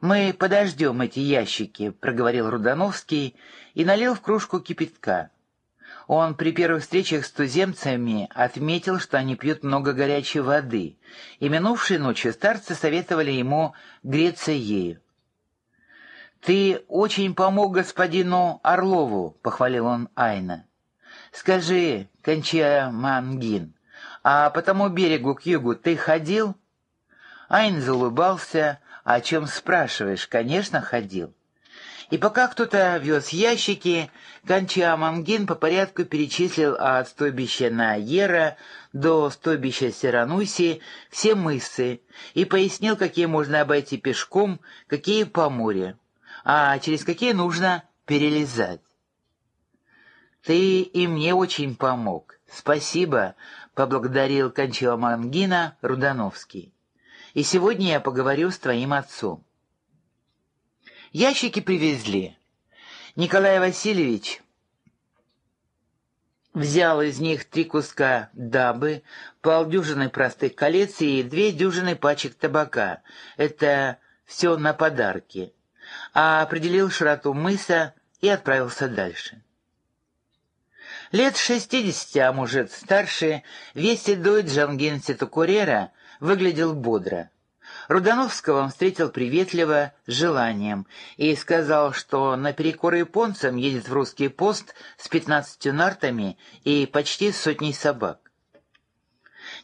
«Мы подождем эти ящики», — проговорил Рудановский и налил в кружку кипятка. Он при первых встречах с туземцами отметил, что они пьют много горячей воды, и минувшей ночью старцы советовали ему греться ею. «Ты очень помог господину Орлову», — похвалил он Айна. «Скажи, Кончая Мангин, а по тому берегу к югу ты ходил?» Айн заулыбался, «О чем спрашиваешь?» «Конечно, ходил». И пока кто-то вез ящики, Конча Мангин по порядку перечислил от стойбища Наера до стойбища Сирануси все мысы и пояснил, какие можно обойти пешком, какие по морю, а через какие нужно перелезать. «Ты и мне очень помог. Спасибо», — поблагодарил Конча Мангина Рудановский и сегодня я поговорю с твоим отцом. Ящики привезли. Николай Васильевич взял из них три куска дабы, полдюжины простых колец и две дюжины пачек табака. Это все на подарки. А определил широту мыса и отправился дальше. Лет шестидесяти, а может старше, весь седой Джангин Ситукурера выглядел бодро. Рудановского он встретил приветливо, с желанием, и сказал, что наперекор японцам едет в русский пост с пятнадцатью нартами и почти сотней собак.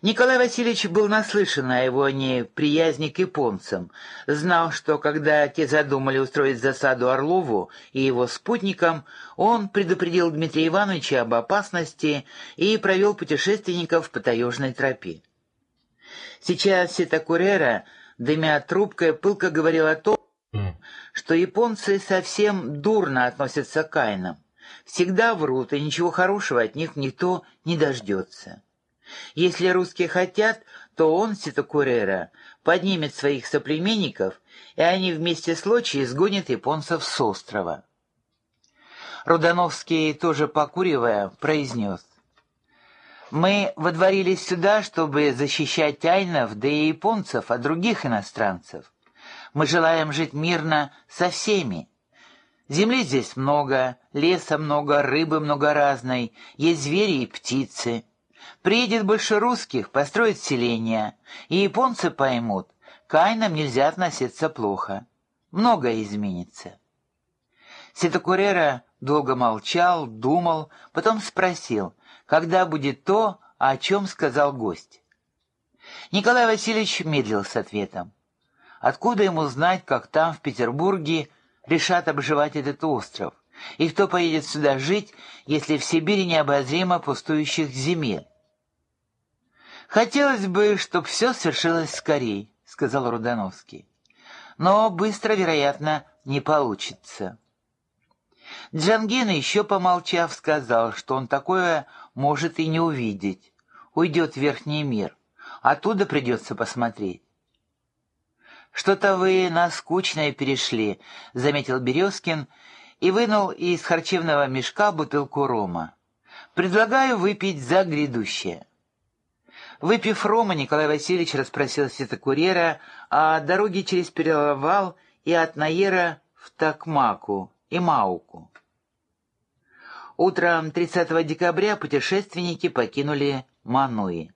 Николай Васильевич был наслышан о его неприязни к японцам, знал, что когда те задумали устроить засаду Орлову и его спутникам, он предупредил Дмитрия Ивановича об опасности и провел путешественников по таежной тропе. Сейчас Ситакурера, дымя трубкой, пылко говорил о том, что японцы совсем дурно относятся к кайнам. Всегда врут, и ничего хорошего от них никто не дождется. Если русские хотят, то он, Ситакурера, поднимет своих соплеменников, и они вместе с Лочи изгонят японцев с острова. Рудановский, тоже покуривая, произнес. Мы водворились сюда, чтобы защищать айнов, да и японцев от других иностранцев. Мы желаем жить мирно со всеми. Земли здесь много, леса много, рыбы много разной, есть звери и птицы. Приедет больше русских, построят селения, и японцы поймут, к айнам нельзя относиться плохо. Многое изменится. Ситокурера долго молчал, думал, потом спросил — когда будет то, о чем сказал гость. Николай Васильевич медлил с ответом. Откуда ему знать, как там, в Петербурге, решат обживать этот остров, и кто поедет сюда жить, если в Сибири необозримо пустующих земель? «Хотелось бы, чтобы все свершилось скорей», — сказал Рудановский. «Но быстро, вероятно, не получится». Джангин, еще помолчав, сказал, что он такое может и не увидеть. Уйдет в верхний мир. Оттуда придется посмотреть. «Что-то вы на скучное перешли», — заметил Березкин и вынул из харчевного мешка бутылку рома. «Предлагаю выпить за грядущее». Выпив рома, Николай Васильевич расспросил Ситокурьера о дороге через перевал и от Наера в Такмаку и Мауку. Утром 30 декабря путешественники покинули Мануи.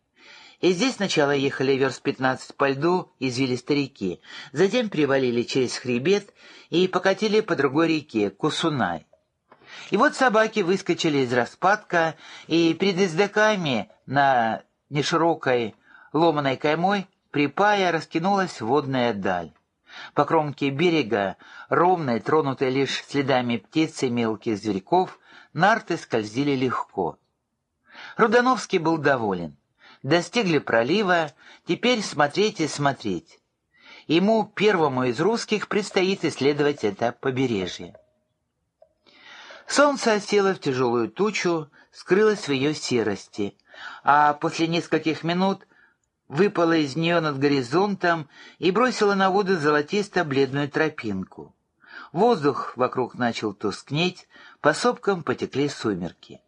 И здесь сначала ехали верст 15 по льду извилистой реки, затем привалили через хребет и покатили по другой реке, Кусунай. И вот собаки выскочили из распадка, и перед издаками на неширокой ломаной каймой припая раскинулась водная даль. По кромке берега, ровной, тронутой лишь следами птиц и мелких зверьков, нарты скользили легко. Рудановский был доволен. Достигли пролива, теперь смотреть и смотреть. Ему, первому из русских, предстоит исследовать это побережье. Солнце осело в тяжелую тучу, скрылось в ее серости, а после нескольких минут выпало из нее над горизонтом и бросило на воду золотисто-бледную тропинку. Воздух вокруг начал тускнеть, по сопкам потекли сумерки.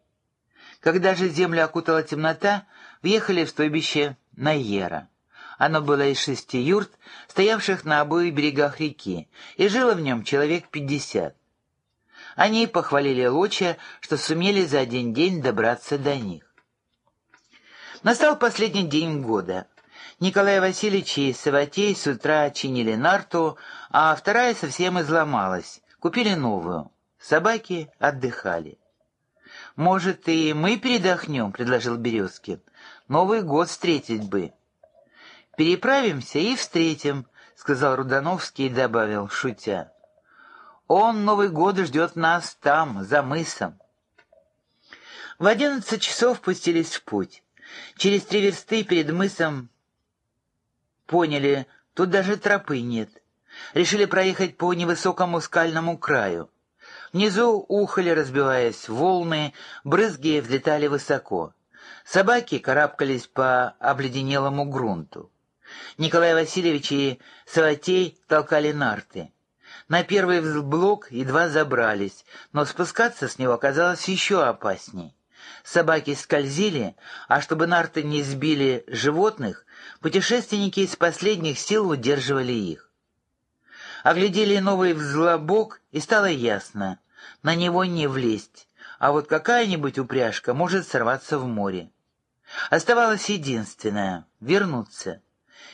Когда же землю окутала темнота, въехали в стойбище Найера. Оно было из шести юрт, стоявших на обоих берегах реки, и жило в нем человек пятьдесят. Они похвалили Лоча, что сумели за один день добраться до них. Настал последний день года. Николай Васильевич и Саватей с утра чинили нарту, а вторая совсем изломалась. Купили новую. Собаки отдыхали. «Может, и мы передохнем?» — предложил Березкин. «Новый год встретить бы». «Переправимся и встретим», — сказал Рудановский и добавил, шутя. «Он Новый год ждет нас там, за мысом». В одиннадцать часов пустились в путь. Через три версты перед мысом поняли, тут даже тропы нет. Решили проехать по невысокому скальному краю. Внизу ухали, разбиваясь волны, брызги взлетали высоко. Собаки карабкались по обледенелому грунту. Николай Васильевич и Саватей толкали нарты. На первый взблок едва забрались, но спускаться с него оказалось еще опасней. Собаки скользили, а чтобы нарты не сбили животных, путешественники из последних сил удерживали их. Оглядели новый взлобок, и стало ясно на него не влезть, а вот какая-нибудь упряжка может сорваться в море. Оставалось единственное — вернуться.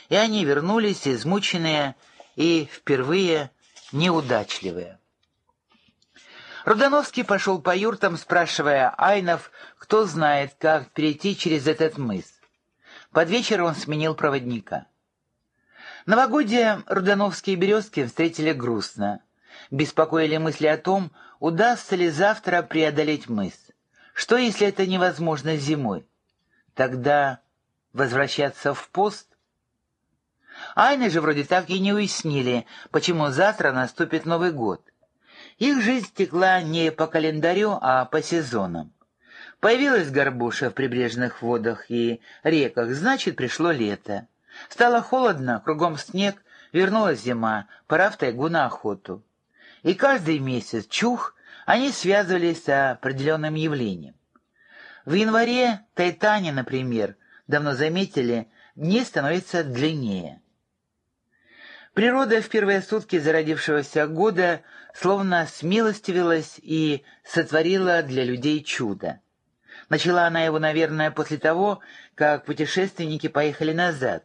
И они вернулись, измученные и впервые неудачливые. Рудановский пошел по юртам, спрашивая Айнов, кто знает, как перейти через этот мыс. Под вечер он сменил проводника. Новогодие и Березки встретили грустно. Беспокоили мысли о том, удастся ли завтра преодолеть мыс. Что, если это невозможно зимой? Тогда возвращаться в пост? Айны же вроде так и не уяснили, почему завтра наступит Новый год. Их жизнь текла не по календарю, а по сезонам. Появилась горбуша в прибрежных водах и реках, значит, пришло лето. Стало холодно, кругом снег, вернулась зима, пора в тайгу на охоту и каждый месяц чух они связывались с определенным явлением. В январе Тайтане, например, давно заметили, дни становятся длиннее. Природа в первые сутки зародившегося года словно смилостивилась и сотворила для людей чудо. Начала она его, наверное, после того, как путешественники поехали назад,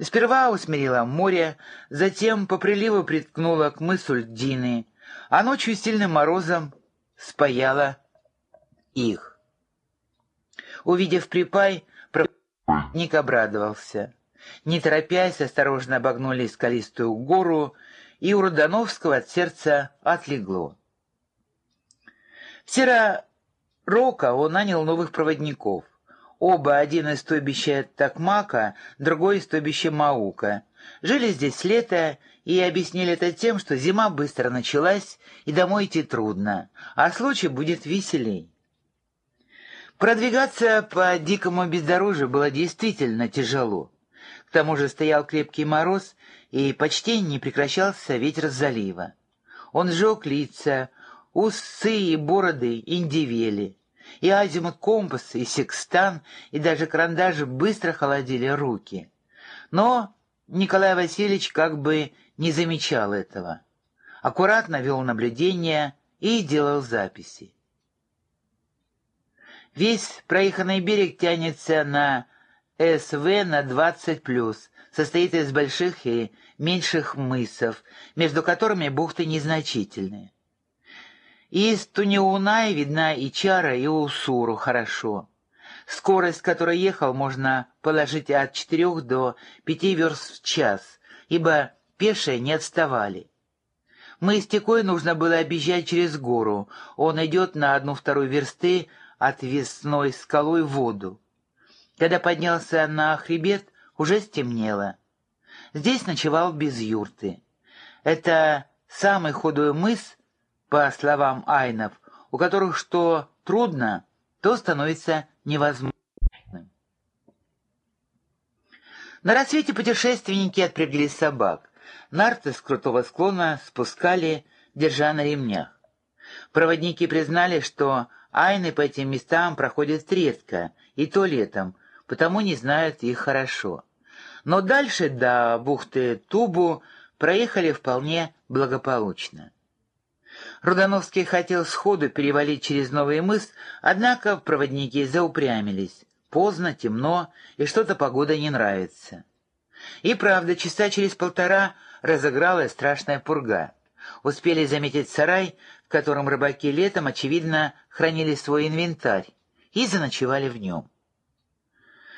Сперва усмирила море, затем по приливу приткнула к мысу льдины, а ночью сильным морозом спаяла их. Увидев припай, проводник обрадовался. Не торопясь, осторожно обогнули скалистую гору, и у Рудановского от сердца отлегло. В Рока он нанял новых проводников. Оба, один из стойбища Такмака, другой из стойбища Маука. Жили здесь лето и объяснили это тем, что зима быстро началась и домой идти трудно, а случай будет веселей. Продвигаться по дикому бездорожью было действительно тяжело. К тому же стоял крепкий мороз, и почти не прекращался ветер с залива. Он сжег лица, усы и бороды индивели и азимут компас, и секстан, и даже карандаш быстро холодили руки. Но Николай Васильевич как бы не замечал этого. Аккуратно вел наблюдение и делал записи. Весь проеханный берег тянется на СВ на 20+, состоит из больших и меньших мысов, между которыми бухты незначительные. Из Туниуная видна и Чара, и Усуру хорошо. Скорость, которой ехал, можно положить от четырех до пяти верст в час, ибо пешие не отставали. Мы с Текой нужно было объезжать через гору. Он идет на одну-вторую версты от весной скалой в воду. Когда поднялся на хребет, уже стемнело. Здесь ночевал без юрты. Это самый худой мыс, по словам Айнов, у которых что трудно, то становится невозможным. На рассвете путешественники отпрягли собак. Нарты с крутого склона спускали, держа на ремнях. Проводники признали, что айны по этим местам проходят редко, и то летом, потому не знают их хорошо. Но дальше до бухты Тубу проехали вполне благополучно. Рудановский хотел сходу перевалить через Новый мыс, однако проводники заупрямились. Поздно, темно, и что-то погода не нравится. И правда, часа через полтора разыгралась страшная пурга. Успели заметить сарай, в котором рыбаки летом, очевидно, хранили свой инвентарь, и заночевали в нем.